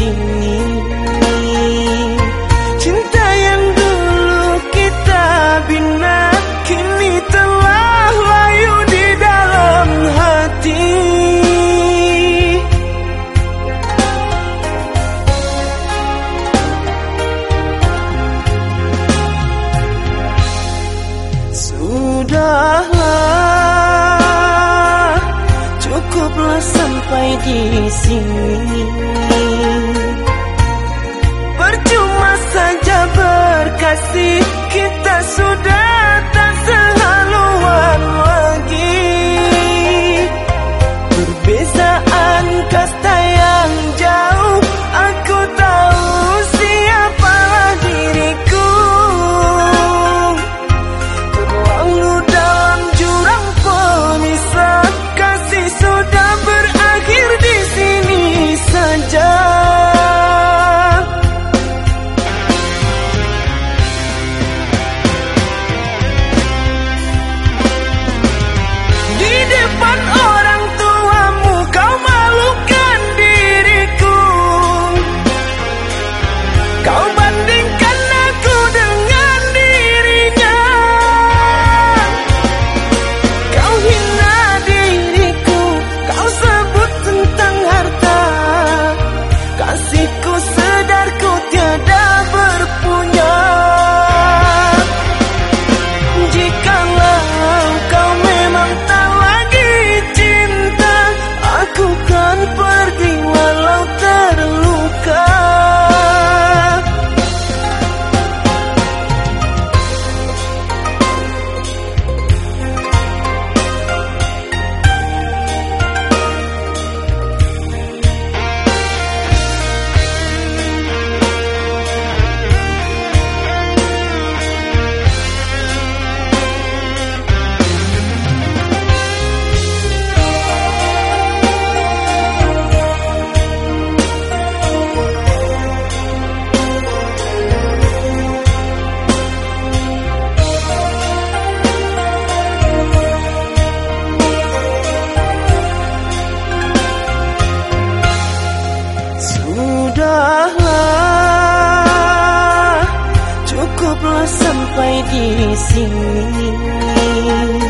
你 cukuplah sampai di sini Percuma saja berkasih kita sudah tak 我的心。